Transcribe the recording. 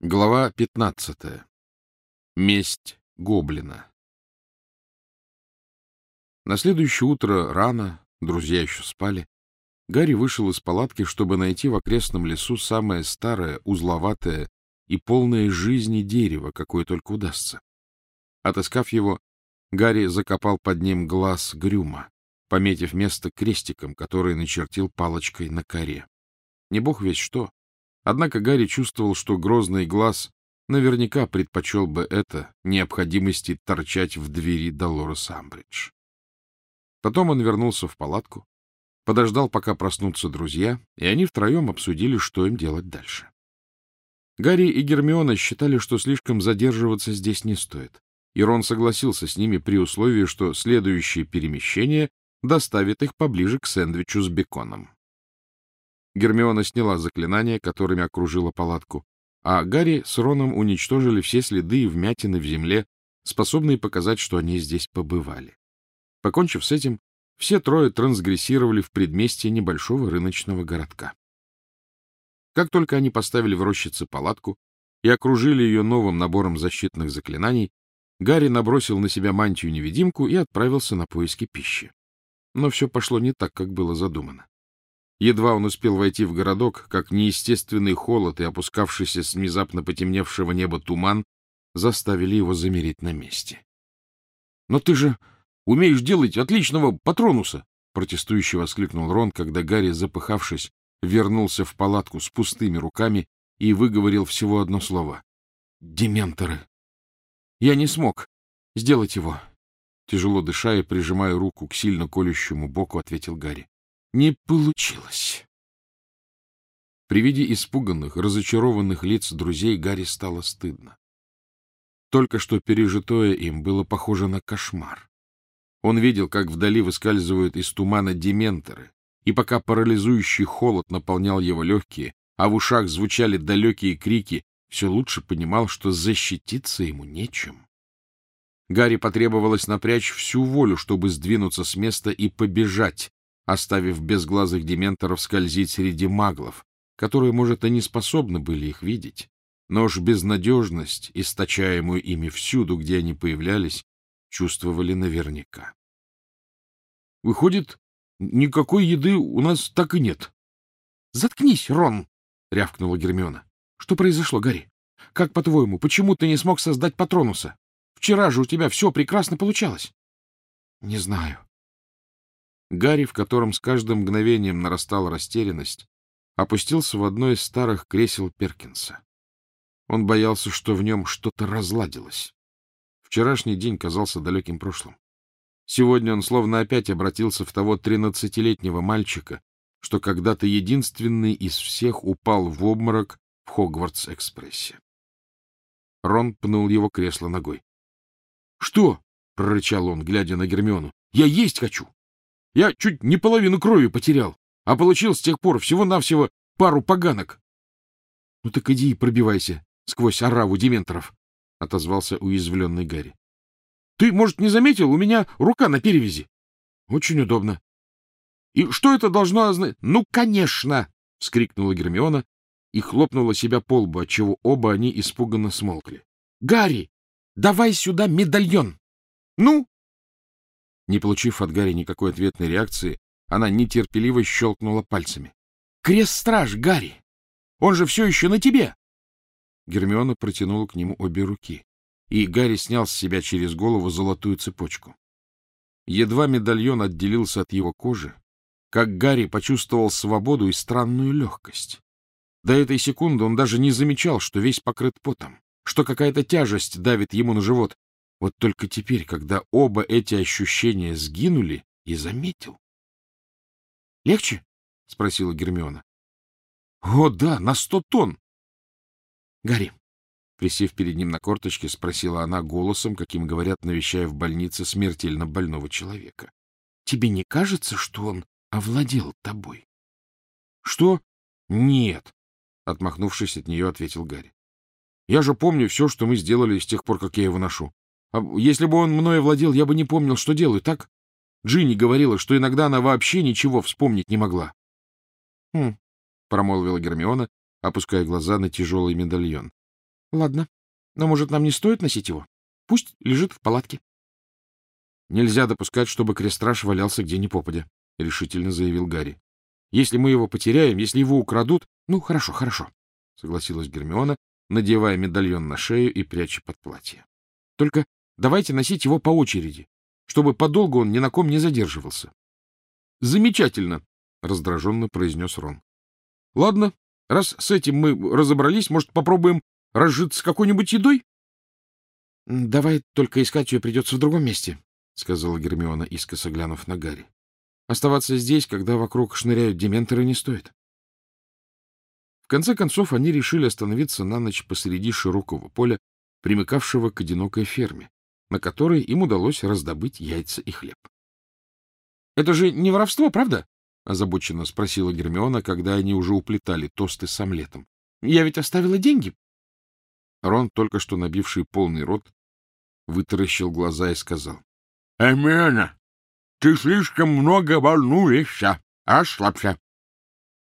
Глава 15. Месть гоблина. На следующее утро рано, друзья еще спали, Гарри вышел из палатки, чтобы найти в окрестном лесу самое старое, узловатое и полное жизни дерево, какое только удастся. Отыскав его, Гарри закопал под ним глаз грюма, пометив место крестиком, который начертил палочкой на коре. Не бог весь что, Однако Гарри чувствовал, что грозный глаз наверняка предпочел бы это необходимости торчать в двери Долорес Амбридж. Потом он вернулся в палатку, подождал, пока проснутся друзья, и они втроем обсудили, что им делать дальше. Гарри и Гермиона считали, что слишком задерживаться здесь не стоит, и Рон согласился с ними при условии, что следующее перемещение доставит их поближе к сэндвичу с беконом. Гермиона сняла заклинания, которыми окружила палатку, а Гарри с Роном уничтожили все следы и вмятины в земле, способные показать, что они здесь побывали. Покончив с этим, все трое трансгрессировали в предместье небольшого рыночного городка. Как только они поставили в рощице палатку и окружили ее новым набором защитных заклинаний, Гарри набросил на себя мантию-невидимку и отправился на поиски пищи. Но все пошло не так, как было задумано. Едва он успел войти в городок, как неестественный холод и опускавшийся с внезапно потемневшего неба туман заставили его замереть на месте. — Но ты же умеешь делать отличного патронуса! — протестующе воскликнул Рон, когда Гарри, запыхавшись, вернулся в палатку с пустыми руками и выговорил всего одно слово. — Дементоры! Я не смог сделать его. Тяжело дыша и прижимая руку к сильно колющему боку, ответил Гарри. Не получилось. При виде испуганных, разочарованных лиц друзей Гарри стало стыдно. Только что пережитое им было похоже на кошмар. Он видел, как вдали выскальзывают из тумана дементоры, и пока парализующий холод наполнял его легкие, а в ушах звучали далекие крики, все лучше понимал, что защититься ему нечем. Гарри потребовалось напрячь всю волю, чтобы сдвинуться с места и побежать, оставив безглазых дементоров скользить среди маглов, которые, может, и не способны были их видеть, но уж безнадежность, источаемую ими всюду, где они появлялись, чувствовали наверняка. — Выходит, никакой еды у нас так и нет. — Заткнись, Рон! — рявкнула Гермиона. — Что произошло, Гарри? Как, по-твоему, почему ты не смог создать Патронуса? Вчера же у тебя все прекрасно получалось. — Не знаю, Гарри, в котором с каждым мгновением нарастала растерянность, опустился в одно из старых кресел Перкинса. Он боялся, что в нем что-то разладилось. Вчерашний день казался далеким прошлым. Сегодня он словно опять обратился в того тринадцатилетнего мальчика, что когда-то единственный из всех упал в обморок в Хогвартс-экспрессе. Рон пнул его кресло ногой. — Что? — прорычал он, глядя на Гермиону. — Я есть хочу! Я чуть не половину крови потерял, а получил с тех пор всего-навсего пару поганок. — Ну так иди и пробивайся сквозь ораву дементоров, — отозвался уязвленный Гарри. — Ты, может, не заметил, у меня рука на перевязи. — Очень удобно. — И что это должно означать? — Ну, конечно! — вскрикнула Гермиона и хлопнула себя по лбу, отчего оба они испуганно смолкли. — Гарри, давай сюда медальон! Ну, не получив от Гарри никакой ответной реакции, она нетерпеливо щелкнула пальцами. — Крест-страж, Гарри! Он же все еще на тебе! Гермиона протянула к нему обе руки, и Гарри снял с себя через голову золотую цепочку. Едва медальон отделился от его кожи, как Гарри почувствовал свободу и странную легкость. До этой секунды он даже не замечал, что весь покрыт потом, что какая-то тяжесть давит ему на живот, вот только теперь, когда оба эти ощущения сгинули, и заметил. — Легче? — спросила Гермиона. — О, да, на сто тонн! — Гарри, присев перед ним на корточке, спросила она голосом, каким говорят, навещая в больнице смертельно больного человека. — Тебе не кажется, что он овладел тобой? — Что? — Нет, — отмахнувшись от нее, ответил Гарри. — Я же помню все, что мы сделали с тех пор, как я его ношу. А если бы он мною владел, я бы не помнил, что делаю, так? Джинни говорила, что иногда она вообще ничего вспомнить не могла. — Хм, — промолвила Гермиона, опуская глаза на тяжелый медальон. — Ладно. Но, может, нам не стоит носить его? Пусть лежит в палатке. — Нельзя допускать, чтобы крестраж валялся где ни попадя, — решительно заявил Гарри. — Если мы его потеряем, если его украдут... — Ну, хорошо, хорошо, — согласилась Гермиона, надевая медальон на шею и пряча под платье. — Только давайте носить его по очереди, чтобы подолгу он ни на ком не задерживался. — Замечательно, — раздраженно произнес Рон. — Ладно, раз с этим мы разобрались, может, попробуем разжиться какой-нибудь едой? — Давай только искать ее придется в другом месте, — сказала Гермиона, искоса глянув на Гарри. — Оставаться здесь, когда вокруг шныряют дементоры, не стоит. В конце концов, они решили остановиться на ночь посреди широкого поля, примыкавшего к одинокой ферме, на которой им удалось раздобыть яйца и хлеб. — Это же не воровство, правда? — озабоченно спросила Гермиона, когда они уже уплетали тосты с омлетом. — Я ведь оставила деньги. Рон, только что набивший полный рот, вытаращил глаза и сказал. — Эмиона, ты слишком много волнуешься. Расслабься.